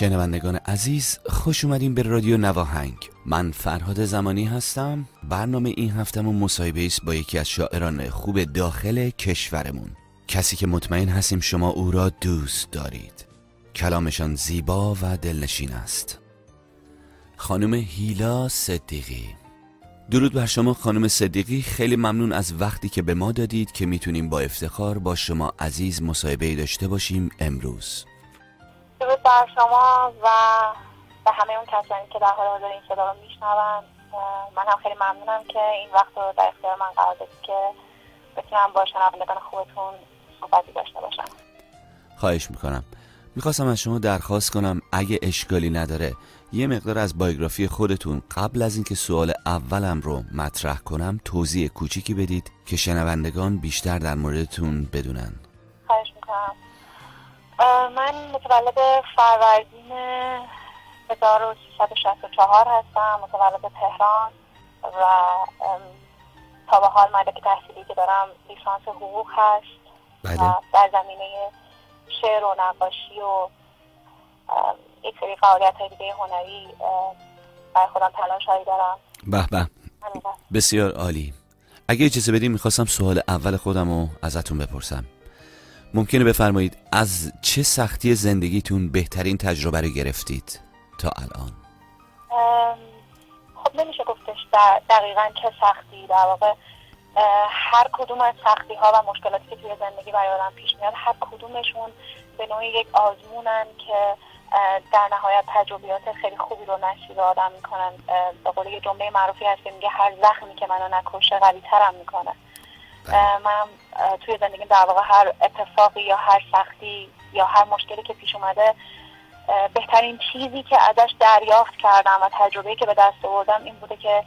شنوندگان عزیز خوش اومدین به رادیو نواهنگ. من فرهاد زمانی هستم. برنامه این هفتمون مصاحبه است با یکی از شاعران خوب داخل کشورمون. کسی که مطمئن هستیم شما او را دوست دارید. کلامشان زیبا و دلنشین است. خانم هیلا صدیقی. درود بر شما خانم صدیقی. خیلی ممنون از وقتی که به ما دادید که می‌تونیم با افتخار با شما عزیز مصاحبه داشته باشیم امروز. درود بر شما و به همه اون کسانی که در حال حاضر این صدا رو میشنون. من هم خیلی ممنونم که این وقت رو در اختیار من قرار دادید که بتونم با شنوندگان خوبتون صحبتی داشته باشم. خواهش می‌کنم. می‌خواستم از شما درخواست کنم اگه اشکالی نداره یه مقدار از بایوگرافی خودتون قبل از اینکه سوال اولم رو مطرح کنم توضیح کوچیکی بدید که شنوندگان بیشتر در موردتون بدونن. خواهش می‌کنم. من متولد فروردین 1364 هستم متولد تهران و تا به حال مدرک تحصیلی که دارم لیسانس حقوق هست بله. و در زمینه شعر و نقاشی و یک سری فعالیت های دیگه هنری برای خودم تلاش هایی دارم به به. بسیار عالی اگه اجازه بدیم می‌خواستم سوال اول خودم رو ازتون بپرسم ممکنه بفرمایید از چه سختی زندگیتون بهترین تجربه رو گرفتید تا الان؟ خب نمیشه گفتش دقیقا چه سختی. در واقع هر کدوم از سختی ها و مشکلاتی که توی زندگی برای آدم پیش میاد هر کدومشون به نوعی یک آزمونن که در نهایت تجربیات خیلی خوبی رو نصیب آدم می‌کنن. به قول یه جمله معروفی هست که میگه هر زخمی که منو نکشه قوی ترم می‌کنه. من توی زندگی در واقع هر اتفاقی یا هر سختی یا هر مشکلی که پیش اومده بهترین چیزی که ازش دریافت کردم و تجربه که به دست آوردم این بوده که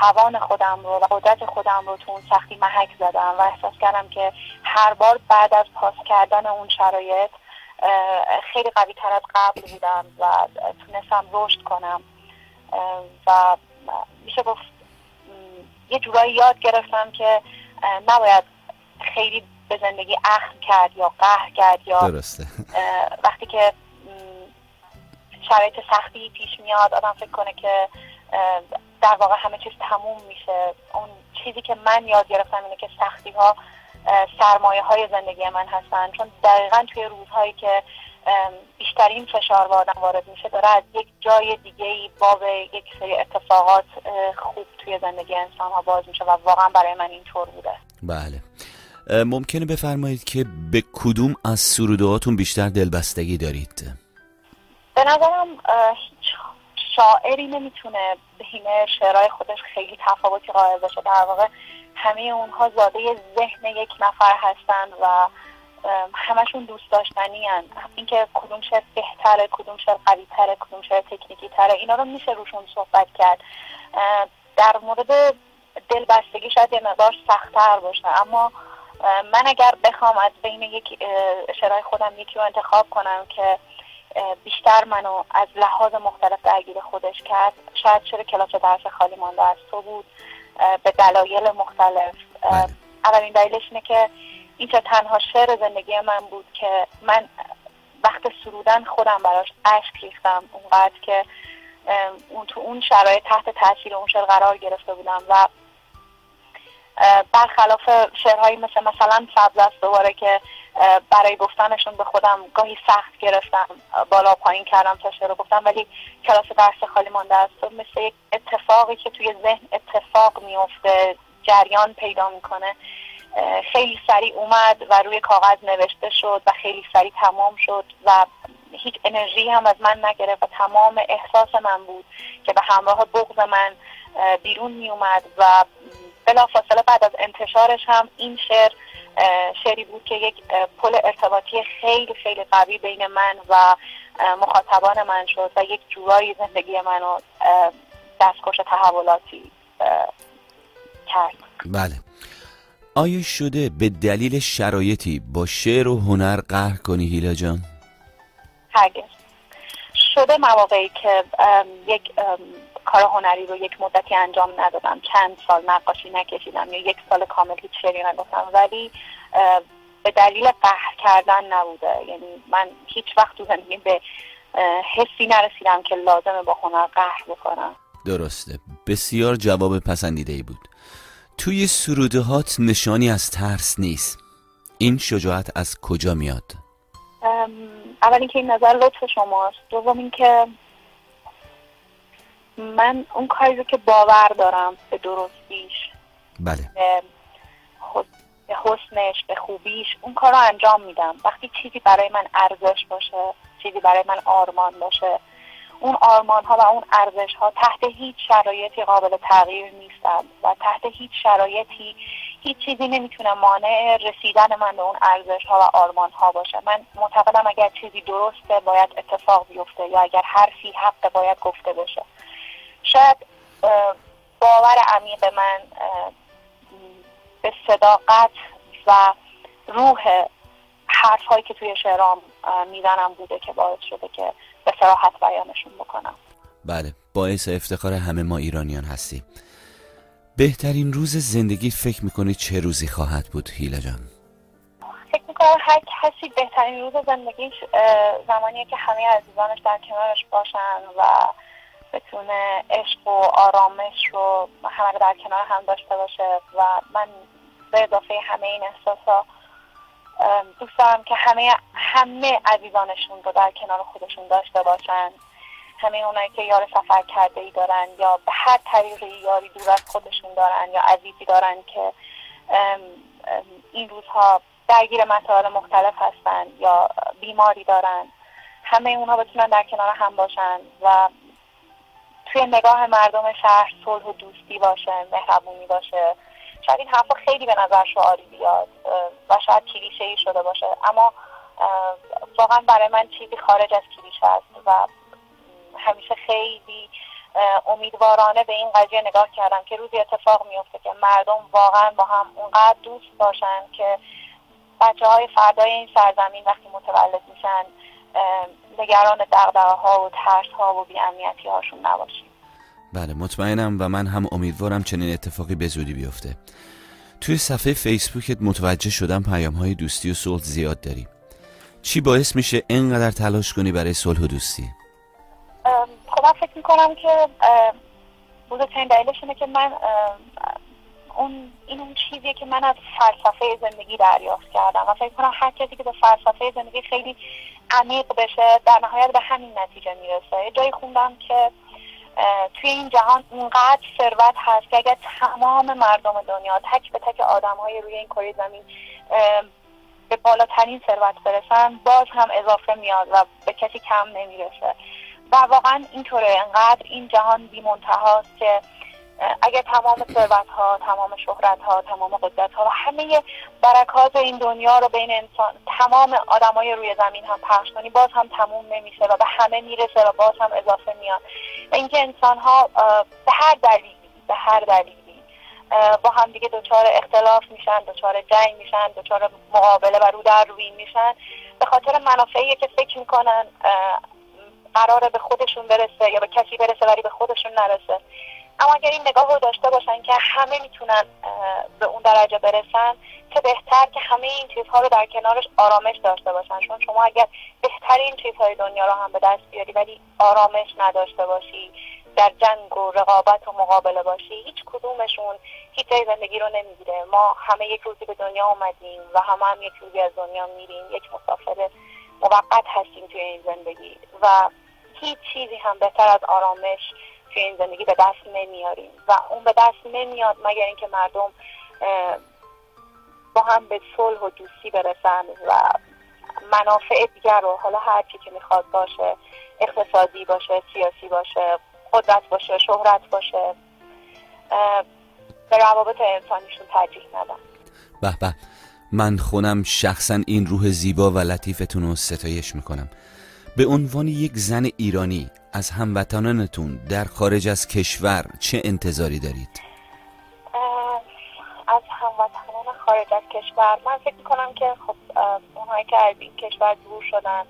توان خودم رو و قدرت خودم رو تو اون سختی محک زدم و احساس کردم که هر بار بعد از پاس کردن اون شرایط خیلی قوی تر از قبل بودم و تونستم رشد کنم. و میشه گفت یه جورایی یاد گرفتم که نباید خیلی به زندگی اخم کرد یا قهر کرد یا درسته. وقتی که شرایط سختی پیش میاد آدم فکر کنه که در واقع همه چیز تموم میشه. اون چیزی که من یاد گرفتم اینه که سختی ها سرمایه های زندگی من هستن. چون دقیقا توی روزهایی که بیشترین فشار به آدم وارد میشه داره از یک جای دیگه ای باب یک سری اتفاقات خوب توی زندگی انسان ها باز میشه و واقعا برای من اینطور بوده. بله. ممکنه بفرمایید که به کدوم از سرودهاتون بیشتر دلبستگی دارید؟ به نظرم هیچ شاعری نمی‌تونه بین شعرهای خودش خیلی تفاوتی قائل بشه. در واقع همه اونها زاده ذهن یک نفر هستند و همشون دوست داشتنی هن. اینکه کدوم شعر بهتره کدوم شعر قوی تره کدوم شعر تکنیکی تره اینا رو میشه روشون صحبت کرد در مورد دلبستگی شاید یه مقدار سختتر باشه اما من اگر بخوام از بین یک شعرهای خودم یکی رو انتخاب کنم که بیشتر منو از لحاظ مختلف درگیر خودش کرد شاید شعر کلاس درس خالی مانده از تو بود به دلایل مختلف بله. اولین دلیلش اینه که این تنها شعر زندگی من بود که من وقت سرودن خودم براش اشک ریختم. اونقدر که اون تو اون شرایط تحت تاثیر اون شعر قرار گرفته بودم و برخلاف شعرهایی مثل مثلا سبز است دوباره که برای گفتنشون به خودم گاهی سخت گرفتم بالا و پایین کردم تا رو گفتم ولی کلاس درس خالی مانده است. تو مثل یک اتفاقی که توی ذهن اتفاق میفته جریان پیدا می‌کنه. خیلی سریع اومد و روی کاغذ نوشته شد و خیلی سریع تمام شد و هیچ انرژی هم از من نگرفت و تمام احساس من بود که به همراه بغض من بیرون می اومد و بلافاصله بعد از انتشارش هم این شعر شعری بود که یک پل ارتباطی خیلی خیلی قوی بین من و مخاطبان من شد و یک جورایی زندگی منو دستخوش تحولاتی کرد. بله. آیا شده به دلیل شرایطی با شعر و هنر قهر کنی هیلا جان؟ هرگز شده مواقعی که ام، یک ام، کار هنری رو یک مدتی انجام ندادم. چند سال نقاشی نکشیدم یا یک سال کامل هیچ شعری نگفتم. ولی به دلیل قهر کردن نبوده. یعنی من هیچ وقت تو زندگی به حسی نرسیدم که لازمه با هنر قهر بکنم. درسته. بسیار جواب پسندیده ای بود. توی سروده هات نشانی از ترس نیست. این شجاعت از کجا میاد؟ اول اینکه این نظر لطف شماست. دوم اینکه من اون کاری رو که باور دارم به درستیش بله. به حسنش به خوبیش اون کار رو انجام میدم. وقتی چیزی برای من ارزش باشه چیزی برای من آرمان باشه اون آرمان ها و اون ارزش ها تحت هیچ شرایطی قابل تغییر نیستن و تحت هیچ شرایطی هیچ چیزی نمی‌تونه مانع رسیدن من به اون ارزش ها و آرمان ها باشه. من معتقدم اگر چیزی درسته باید اتفاق بیفته یا اگر حرفی حق باید گفته بشه. شاید باور عمیق من به صداقت و روح حرف هایی که توی شعرام می‌زنم بوده که باعث شده که به صراحت بیانشون بکنم. بله باعث افتخار همه ما ایرانیان هستی. بهترین روز زندگی فکر می‌کنی چه روزی خواهد بود هیلا جان؟ فکر می‌کنم هر کسی بهترین روز زندگیش زمانیه که همه عزیزانش در کنارش باشن و بتونه عشق و آرامش رو همه در کنار هم داشته باشه و من به اضافه همه این احساسا دوست دارم که همه همه عزیزانشون رو در کنار خودشون داشته باشن. همه اونایی که یار سفر کرده ای دارن یا به هر طریقی یاری دور از خودشون دارن یا عزیزی دارن که این روزها درگیر مسائل مختلف هستن یا بیماری دارن. همه اونها بتونن در کنار هم باشن و توی نگاه مردم شهر صلح و دوستی باشه مهربونی باشه. شاید این حرفا خیلی به نظر شعاری بیاد و شاید کلیشه ای شده باشه. اما واقعا برای من چیزی خارج از کلیشه است و همیشه خیلی امیدوارانه به این قضیه نگاه کردم که روزی اتفاق میفته که مردم واقعا با هم اونقدر دوست باشن که بچه های فردای این سرزمین وقتی متولد میشن نگران دقدقه ها و ترس ها و بیامنیتی هاشون نباشیم بله مطمئنم و من هم امیدوارم چنین اتفاقی به زودی بیفته. توی صفحه فیسبوکت متوجه شدم پیام های دوستی و صلح زیاد داری. چی باعث میشه اینقدر تلاش کنی برای صلح و دوستی؟ خب من فکر می‌کنم که بزرگترین دلیلش اینه که من اون این اون چیزیه که من از فلسفه زندگی دریافت کردم و فکر کنم هر کسی که به فلسفه زندگی خیلی عمیق بشه در نهایت به همین نتیجه می‌رسه. جایی خوندم که توی این جهان اونقدر ثروت هست که اگر تمام مردم دنیا تک به تک آدم های روی این کره زمین به بالاترین ثروت برسن باز هم اضافه میاد و به کسی کم نمی‌رسه. و واقعا اینطوره. انقدر این جهان بی هاست که اگر تمام ثروت ها تمام شهرت ها تمام قدرت ها و همه برکات این دنیا رو بین انسان تمام آدمای روی زمین هم پخش کنی باز هم تموم نمیشه و به همه می‌رسه و باز هم اضافه میاد. و اینکه انسان ها به هر دلیلی به هر دلیلی با هم دیگه دچار اختلاف میشن دچار جنگ میشن دچار مقابله و رو در روی میشن. به خاطر منافعی که فکر می‌کنن قراره به خودشون برسه یا به کسی برسه ولی به خودشون نرسه. اما اگر این نگاه رو داشته باشن که همه می‌تونن به اون درجه برسن چه بهتر که همه این چیزها رو در کنارش آرامش داشته باشن. چون شما اگر بهترین چیزهای دنیا رو هم به دست بیاری ولی آرامش نداشته باشی در جنگ و رقابت و مقابله باشی هیچ کدومشون هیچ جای زندگی رو نمی‌گیره. ما همه یک روزی به دنیا آمدیم و همه هم یک روزی از دنیا میریم. یک مسافر موقت هستیم توی این زندگی و هیچ چیزی هم بهتر از آرامش توی این زندگی به دست نمیاریم و اون به دست نمیاد مگر اینکه مردم با هم به صلح و دوستی برسن و منافع دیگر رو حالا هر چی که می‌خواد باشه اقتصادی باشه سیاسی باشه قدرت باشه شهرت باشه به روابط انسانیشون ترجیح ندن. به به من خونم شخصا این روح زیبا و لطیفتون رو ستایش می‌کنم. به عنوان یک زن ایرانی از هموطنانتون در خارج از کشور چه انتظاری دارید؟ از هموطنان خارج از کشور من فکر می‌کنم که خب اونهایی که از این کشور دور شدن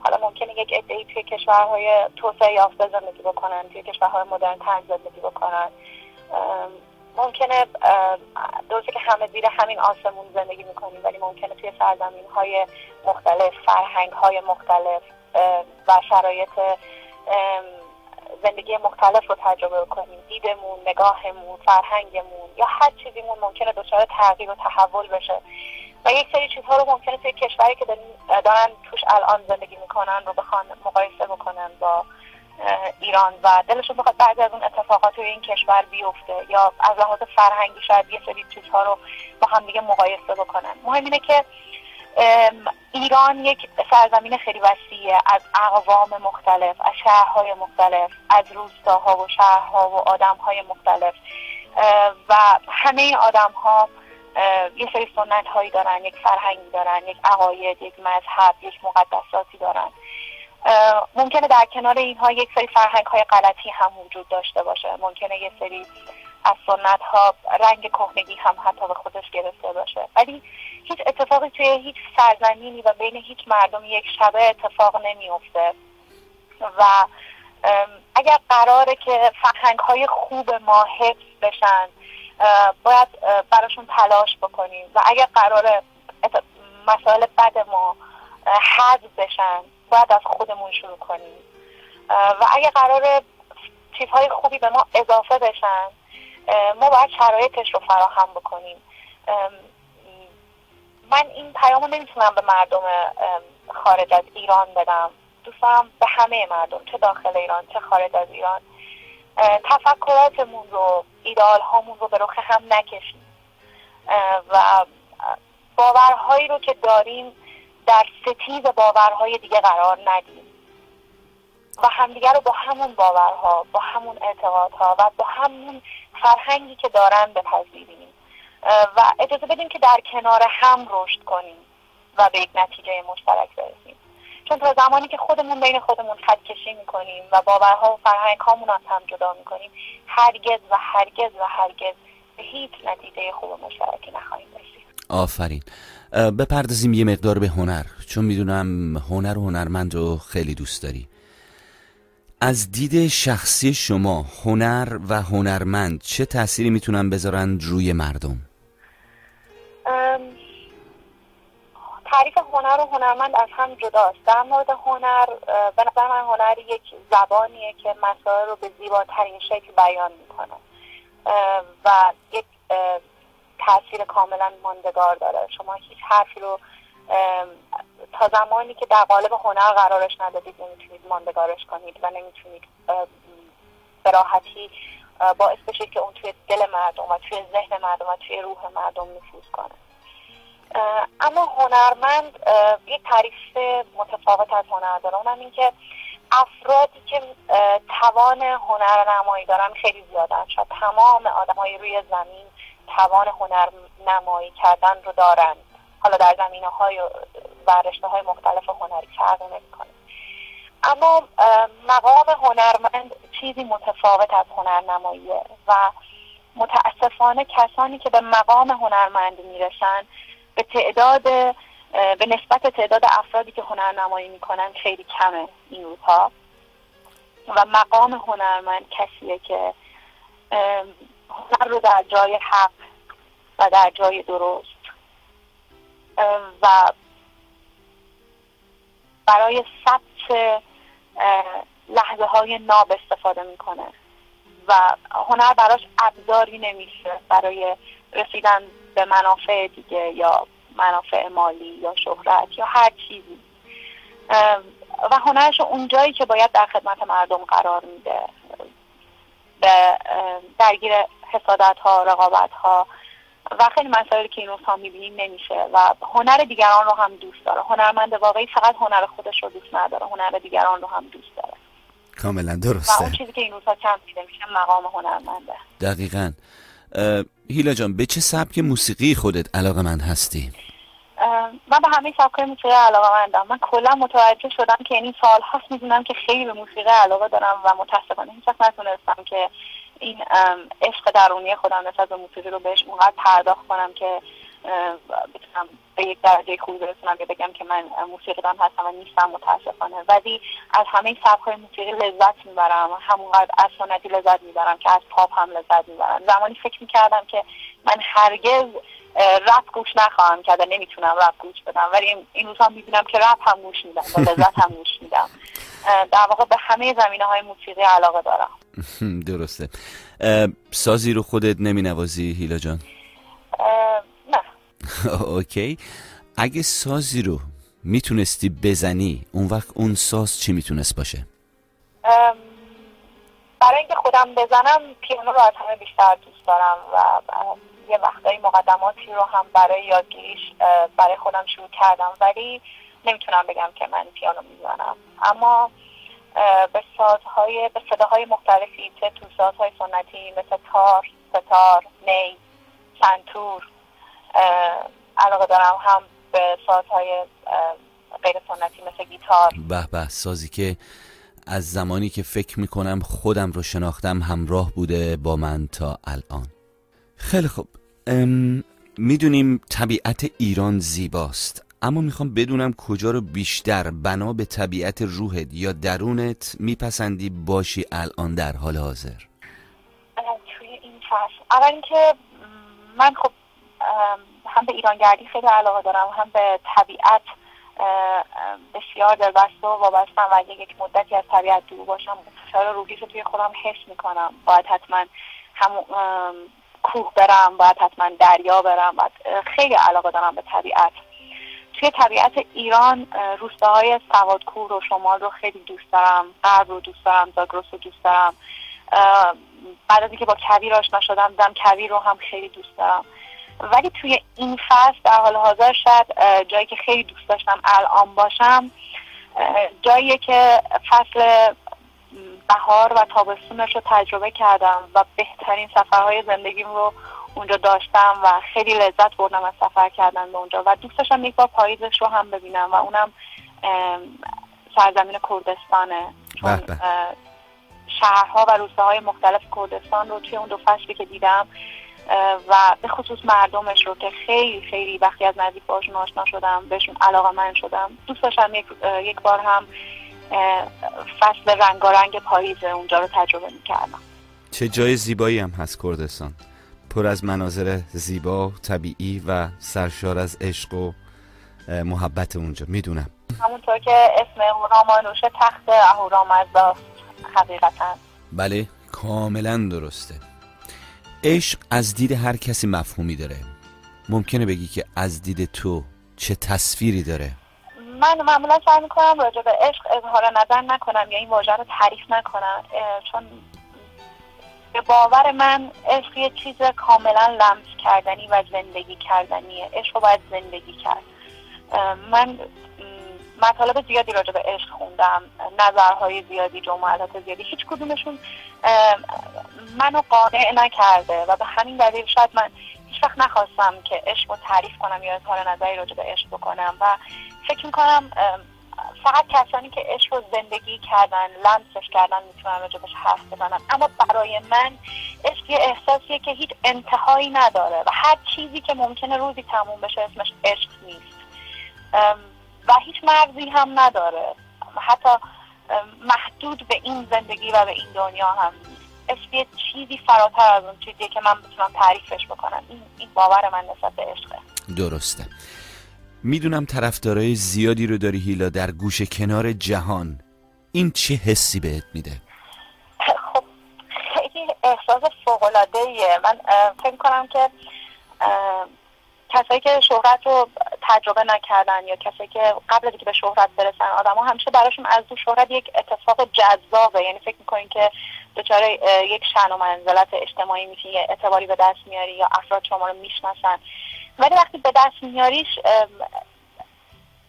حالا ممکنه یک عدهای توی کشورهای توسعه یافته زندگی بکنن توی کشورهای مدرن تر زندگی بکنن ممکنه درسته که همه زیر همین آسمون زندگی می‌کنیم ولی ممکنه توی سرزمین های مختلف فرهنگ های مختلف و شرایط زندگی مختلف رو تجربه کنیم. دیدمون نگاهمون فرهنگمون یا هر چیزیمون ممکنه دچار تغییر و تحول بشه. و یک سری چیزها رو ممکنه توی کشوری که دارن توش الان زندگی می‌کنن رو بخوان مقایسه بکنن با ایران. و دلشون بخواد بعضی از اون اتفاقات توی این کشور بیفته یا از لحاظ فرهنگی شاید یه سری چیزها رو با هم دیگه مقایسه بکنن. مهم اینه که ایران یک سرزمین خیلی وسیعه از اقوام مختلف از شهرهای مختلف از روستاها و شهرها و آدمهای مختلف. و همه آدمها یه سری سنت هایی دارن یک فرهنگی دارن یک عقاید یک مذهب یک مقدساتی دارن. ممکنه در کنار اینها یک سری فرهنگ های غلطی هم وجود داشته باشه. ممکنه یه سری از سنت ها رنگ کهنگی هم حتی به خودش گرفته باشه. ولی هیچ اتفاقی توی هیچ سرزمینی و بین هیچ مردم یک شبه اتفاق نمیفته و اگر قراره که فرهنگ های خوب ما حفظ بشن باید براشون تلاش بکنیم. و اگر قراره مسائل بد ما حذف بشن باید از خودمون شروع کنیم. و اگر قرار چیزهای خوبی به ما اضافه بشن ما باید شرایطش رو فراهم بکنیم. من این پیام رو نمی‌تونم به مردم خارج از ایران بدم. دوستم به همه مردم چه داخل ایران چه خارج از ایران. تفکراتمون رو ایدال هامون رو به رخ هم نکشیم. و باورهایی رو که داریم در ستیز باورهای دیگه قرار ندیم. و همدیگه رو با همون باورها با همون اعتقادها و با همون فرهنگی که دارن بپذیریم. و اجازه بدیم که در کنار هم رشد کنیم و به یک نتیجه مشترک برسیم. چون تا زمانی که خودمون بین خودمون خط کشی می‌کنیم و باورها و فرهنگ هامون از هم جدا می‌کنیم هرگز و هرگز و هرگز به هیچ نتیجه خوب مشترکی نخواهیم رسید. آفرین. بپردازیم یه مقدار به هنر چون می‌دونم هنر و هنرمند رو خیلی دوست داری. از دید شخصی شما هنر و هنرمند چه تأثیری می‌تونن بذارن روی مردم؟ تعریف هنر و هنرمند از هم جداست. در مورد هنر به نظر من هنر یک زبانیه که مسائل رو به زیباترین شکل بیان می‌کنه. و یک تاثیر کاملا ماندگار داره. شما هیچ حرفی رو تا زمانی که در قالب هنر قرارش ندادید نمی‌تونید ماندگارش کنید و نمی‌تونید به راحتی باعث بشید که اون توی دل مردم و توی ذهن مردم و توی روح مردم نفوذ کنه. اما هنرمند یک تعریف متفاوت از هنر داره. اونم این که افرادی که توان هنر نمایی دارن خیلی زیادن. شاید تمام آدم روی زمین توان هنر نمایی کردن رو دارن. حالا در زمینه های و رشته های مختلف هنری فرق نمی‌کنه. اما مقام هنرمند چیزی متفاوت از هنرنماییه و متاسفانه کسانی که به مقام هنرمند می‌رسن به تعداد به نسبت تعداد افرادی که هنرنمایی می‌کنن خیلی کمه این روزها. و مقام هنرمند کسیه که هنر رو در جای حق و در جای درست و برای ثبت لحظه های ناب استفاده می‌کنه. و هنر براش ابزاری نمیشه برای رسیدن به منافع دیگه یا منافع مالی یا شهرت یا هر چیزی. و هنرش اونجایی که باید در خدمت مردم قرار میده. به درگیر حسادت ها رقابت ها و خیلی مسائلی که این روزها می‌بینیم نمیشه. و هنر دیگران رو هم دوست داره. هنرمند واقعی فقط هنر خودش رو دوست نداره. هنر دیگران رو هم دوست داره. کاملا درسته و اون چیزی که این روزها کم دیده میشه مقام هنرمنده. دقیقا. هیلا جان به چه سبک موسیقی خودت علاقه من هستی؟ من به همه سبک موسیقی علاقه مندم من کلا متوجه شدم که این سال هاست می‌دونم که خیلی به موسیقی علاقه دارم و متاسفانه هیچ نتونستم که این عشق درونی خودم نسبت به موسیقی رو بهش اونقدر پرداخت کنم که بتونم به یک درجه خوبی برسونم که بگم که من موسیقی دارم هستم و نیستم متاسفانه. ولی از همه سبک موسیقی لذت می‌برم. همونقدر از سنتی لذت می‌برم که از پاپ هم لذت می‌برم. زمانی فکر می‌کردم که من هرگز رپ گوش نخواهم کرد نمی‌تونم رپ گوش بدم. ولی این روزها می‌بینم که رپ هم گوش میدم و لذت هم گوش میدم. در واقع به همه زمینه های موسیقی علاقه دارم. درسته. سازی رو خودت نمی نوازی هیلا جان؟ اوکی اگه سازی رو می‌تونستی بزنی اون وقت اون ساز چی می‌تونست باشه؟ برای اینکه خودم بزنم پیانو رو از همه بیشتر دوست دارم و یه وقتایی مقدماتی رو هم برای یادگیریش برای خودم شروع کردم ولی نمی‌تونم بگم که من پیانو می‌زنم اما به سازهای به صداهای مختلفی چه تو سازهای سنتی مثل تار ستار نی سنتور علاقه دارم هم به سازهای غیر سنتی مثل گیتار. به به سازی که از زمانی که فکر می‌کنم خودم رو شناختم همراه بوده با من تا الان. خیلی خوب. می‌دونیم طبیعت ایران زیباست اما می‌خوام بدونم کجا رو بیشتر بنا به طبیعت روحت یا درونت میپسندی باشی الان در حال حاضر؟ توی این فصل. اول اینکه من خب هم به ایرانگردی خیلی علاقه دارم هم به طبیعت بسیار دلبسته و وابستم و اگه یک مدتی از طبیعت دور باشم فشار روحی رو توی خودم حس می‌کنم. باید حتما هم کوه برم باید حتما دریا برم باید خیلی علاقه دارم به طبیعت. توی طبیعت ایران روستاهای سوادکور و شمال رو خیلی دوست دارم غرب رو دوست دارم زاگرس رو دوست دارم. بعد از اینکه با کویر آشنا شدم دیدم کویر رو هم خیلی دوست دارم. ولی توی این فصل در حال حاضر شاید جایی که خیلی دوست داشتم الان باشم جایی که فصل بهار و تابستونش رو تجربه کردم و بهترین سفرهای زندگیم رو اونجا داشتم و خیلی لذت بردم از سفر کردن به اونجا. و دوست داشتم یک بار پاییزش رو هم ببینم و اونم سرزمین کردستانه. چون شهرها و روستاهای مختلف کردستان رو توی اون دو فصلی که دیدم و به خصوص مردمش رو که خیلی خیلی وقتی از نزدیک باشون آشنا شدم بهشون علاقه من شدم. دوست داشتم یک, یک بار هم فصل رنگارنگ پاییز اونجا رو تجربه می‌کردم. چه جای زیبایی هم هست کردستان. پر از مناظر زیبا طبیعی و سرشار از عشق و محبت اونجا. می‌دونم. همونطور که اسم رامانوش تخت اهورامزداست حقیقتا. بله کاملا درسته. عشق از دید هر کسی مفهومی داره. ممکنه بگی که از دید تو چه تصویری داره؟ من معمولا سعی می‌کنم راجع به عشق اظهار نظر نکنم یا این واژه رو تعریف نکنم چون به باور من عشق یه چیز کاملا لمس کردنی و زندگی کردنیه. عشق رو باید زندگی کرد. من مطالب زیادی راجع به عشق خوندم نظرهای زیادی جملات زیادی هیچ کدومشون منو قانع نکرده و به همین دلیل شاید من هیچ وقت نخواستم که عشق رو تعریف کنم یا اظهار نظری راجع به عشق بکنم و فکر می‌کنم فقط کسانی که عشق رو زندگی کردن لمسش کردن می‌تونن راجبش حرف بزنن. اما برای من عشق یه احساسیه که هیچ انتهایی نداره و هر چیزی که ممکنه روزی تموم بشه اسمش عشق نیست. و هیچ مرزی هم نداره. حتی محدود به این زندگی و به این دنیا هم نیست. عشق یه چیزی فراتر از اون چیزیه که من بتونم تعریفش بکنم. این, این باور من نسبت به عشقه درسته. می‌دونم طرفدارای زیادی رو داری هیلا در گوش کنار جهان. این چه حسی بهت میده؟ خب خیلی احساس فوقلاده ایه من فکر کنم که کسایی که شهرت رو تجربه نکردن یا کسایی که قبل از که به شهرت برسن آدم ها همیشه براشون از دو شهرت یک اتفاق جذابه. یعنی فکر می‌کنین که دچار یک شن و منزلت اجتماعی میشین یه اعتباری به دست میاری یا افراد شما رو می‌شناسن. ولی وقتی به دست میاریش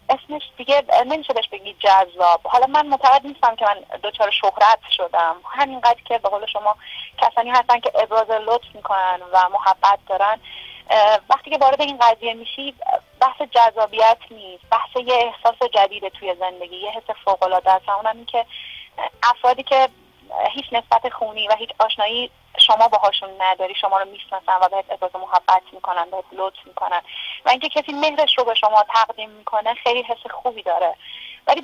اسمش دیگه نمیشه بهش بگی جذاب. حالا من معتقد نیستم که من دچار شهرت شدم. همینقدر که به قول شما کسانی هستن که ابراز لطف می‌کنن و محبت دارن. وقتی که وارد این قضیه میشی بحث جذابیت نیست بحث یه احساس جدیده توی زندگی یه حس فوق العاده است. اونم که افرادی که هیچ نسبت خونی و هیچ آشنایی شما باهاشون نداری شما رو می‌شناسن و بهت ابراز محبت می‌کنن بهت لطف می‌کنن و اینکه کسی مهرش رو به شما تقدیم می‌کنه خیلی حس خوبی داره. ولی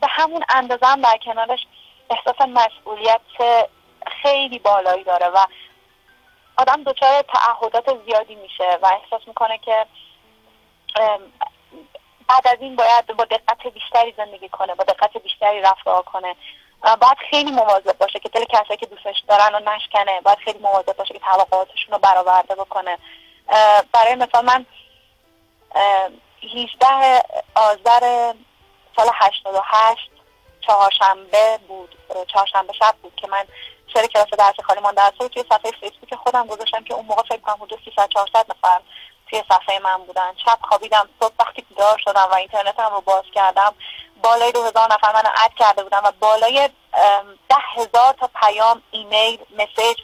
به همون اندازه هم در کنارش احساس مسئولیت خیلی بالایی داره و آدم دچار تعهدات زیادی میشه و احساس می‌کنه که بعد از این باید با دقت بیشتری زندگی کنه با دقت بیشتری رفتار کنه. باید خیلی مواظب باشه که دل کسایی که دوستش دارن رو نشکنه. باید خیلی مواظب باشه که توقعاتشون رو برآورده بکنه. برای مثال من 18 آذر سال 88 چهارشنبه بود. چهارشنبه شب بود که من سر کلاس درس خالی مانده از توی صفحه فیسبوک خودم گذاشتم که اون موقع فکر کنم حدود 300 400 نفر توی صفحه من بودن. شب خوابیدم صبح وقتی بیدار شدم و اینترنتم رو باز کردم بالای دو هزار نفر منو اد کرده بودم و بالای ده هزار تا پیام ایمیل مسیج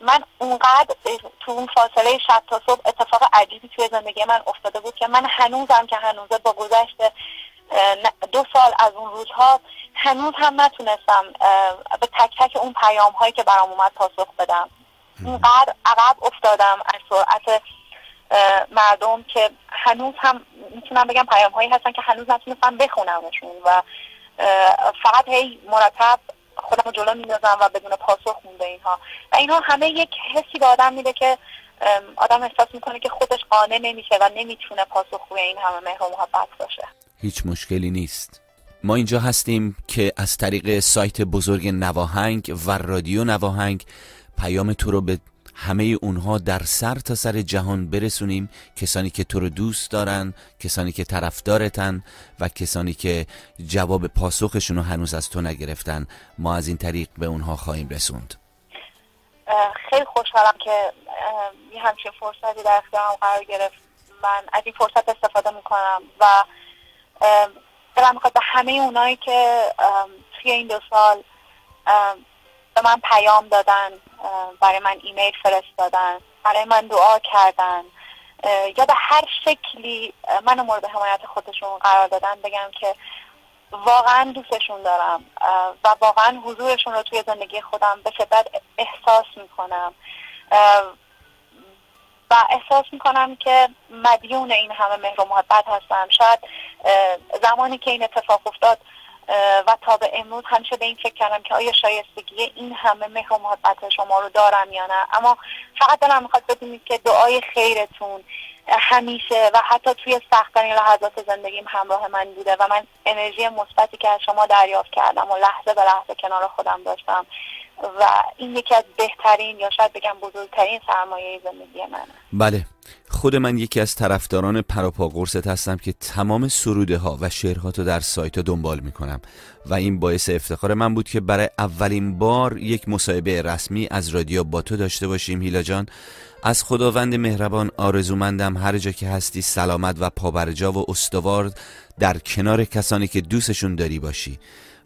من اونقدر تو اون فاصله شب تا صبح اتفاق عجیبی توی زندگی من افتاده بود که من هنوزم که هنوزه با گذشت دو سال از اون روزها هنوز هم نتونستم به تک تک اون پیام هایی که برام اومد پاسخ بدم. اونقدر عقب افتادم از سرعت مردم که هنوز هم می‌تونم بگم پیام هایی هستن که هنوز نتونستم بخونمشون و فقط هی مرتب خودم رو جلو میندازم و بدون پاسخ مونده اینها. و اینها همه یک حسی به آدم میده که آدم احساس می‌کنه که خودش قانع نمیشه و نمی‌تونه پاسخگوی این همه مهر و محبت باشه. هیچ مشکلی نیست. ما اینجا هستیم که از طریق سایت بزرگ نواهنگ و رادیو نواهنگ پیام تو رو به همه اونها در سر تا سر جهان برسونیم. کسانی که تو رو دوست دارن کسانی که طرفدارتن و کسانی که جواب پاسخشون رو هنوز از تو نگرفتن. ما از این طریق به اونها خواهیم رسوند. خیلی خوشحالم که یه همچین فرصتی در اختیارم قرار گرفت. من از این فرصت استفاده می‌کنم و دلم می‌خواد به همه اونایی که توی این دو سال به من پیام دادن. برای من ایمیل فرستادن برای من دعا کردن. یا به هر شکلی منو مورد حمایت خودشون قرار دادن بگم که واقعا دوستشون دارم و واقعا حضورشون رو توی زندگی خودم به شدت احساس می‌کنم. و احساس می‌کنم که مدیون این همه مهر و محبت هستم. شاید زمانی که این اتفاق افتاد و تا به امروز همیشه به این فکر کردم که آیا شایستگی این همه مهر و محبت شما رو دارم یا نه. اما فقط دلم می‌خواد بدونید که دعای خیرتون همیشه و حتی توی سختترین لحظات زندگیم همراه من بوده و من انرژی مثبتی که از شما دریافت کردم و لحظه به لحظه کنار خودم داشتم. و این یکی از بهترین یا شاید بگم بزرگترین سرمایه زندگی منه بله. خود من یکی از طرفداران پروپا قرصت هستم که تمام سروده ها و شعرهاتو در سایت دنبال می‌کنم. و این باعث افتخار من بود که برای اولین بار یک مصاحبه رسمی از رادیو با تو داشته باشیم هیلا جان. از خداوند مهربان آرزومندم هر جا که هستی سلامت و پابرجا و استوار در کنار کسانی که دوستشون داری باشی.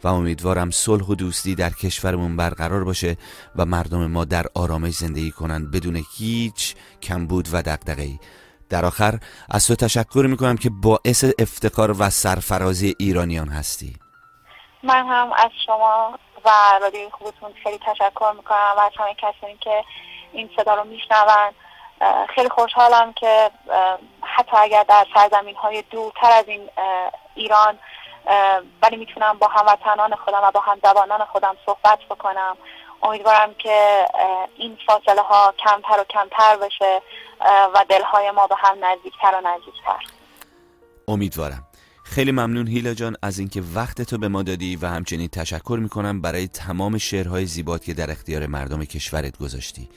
و امیدوارم صلح و دوستی در کشورمون برقرار باشه و مردم ما در آرامش زندگی کنن بدون هیچ کمبود و دقدقهی در آخر از تو تشکر می‌کنم که باعث افتخار و سرفرازی ایرانیان هستی. من هم از شما و رادیوی خوبتون خیلی تشکر می‌کنم و از همه کسانی که این صدا رو میشنون. خیلی خوشحالم که حتی اگر در سرزمین های دورتر از این ایران ولی می‌تونم با هموطنان خودم و با همزبانان خودم صحبت بکنم. امیدوارم که این فاصله ها کمتر و کمتر بشه و دلهای ما به هم نزدیکتر و نزدیکتر. امیدوارم. خیلی ممنون هیلا جان از اینکه وقت تو به ما دادی و همچنین تشکر می‌کنم برای تمام شعرهای زیبات که در اختیار مردم کشورت گذاشتی.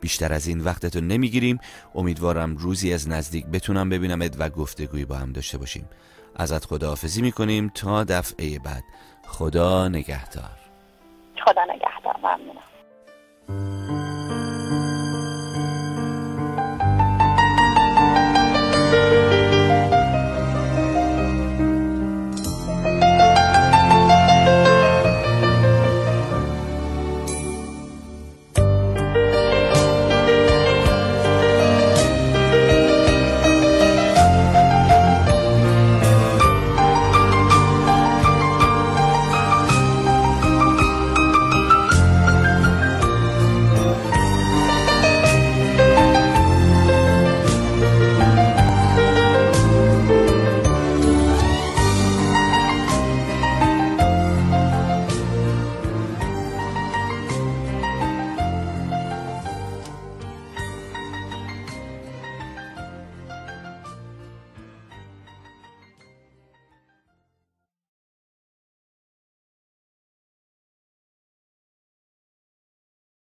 بیشتر از این وقتتو نمی‌گیریم. امیدوارم روزی از نزدیک بتونم ببینمت و گفتگویی با هم داشته باشیم. ازت خداحافظی می‌کنیم تا دفعه بعد. خدا نگهدار. خدا نگهدار. ممنونم.